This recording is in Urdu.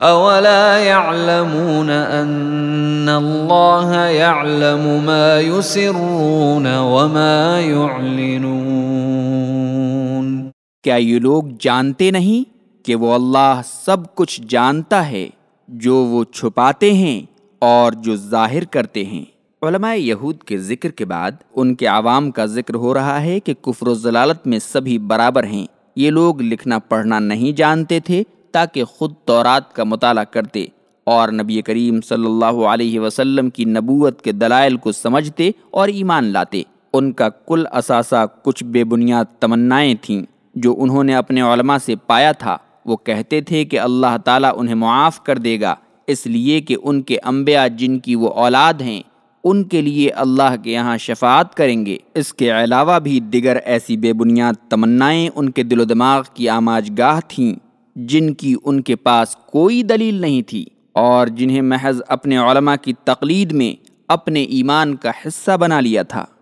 اولا يعلمون ان اللہ يعلم ما يسرون وما يعلنون کیا یہ لوگ جانتے نہیں کہ وہ اللہ سب کچھ جانتا ہے، جو وہ چھپاتے ہیں اور جو ظاہر کرتے ہیں؟ علماء یہود کے ذکر کے بعد ان کے عوام کا ذکر ہو رہا ہے کہ کفر و ضلالت میں سبھی برابر ہیں۔ یہ لوگ لکھنا پڑھنا نہیں جانتے تھے تاکہ خود تورات کا مطالعہ کرتے اور نبی کریم صلی اللہ علیہ وسلم کی نبوت کے دلائل کو سمجھتے اور ایمان لاتے۔ ان کا کل اثاثہ کچھ بے بنیاد تمنائیں تھیں جو انہوں نے اپنے علماء سے پایا تھا۔ وہ کہتے تھے کہ اللہ تعالیٰ انہیں معاف کر دے گا، اس لیے کہ ان کے انبیاء جن کی وہ اولاد ہیں، ان کے لیے اللہ کے یہاں شفاعت کریں گے۔ اس کے علاوہ بھی دیگر ایسی بے بنیاد تمنائیں ان کے دل و دماغ کی آماج گاہ تھیں۔ جن کی ان کے پاس کوئی دلیل نہیں تھی اور جنہیں محض اپنے علماء کی تقلید میں اپنے ایمان کا حصہ بنا لیا تھا۔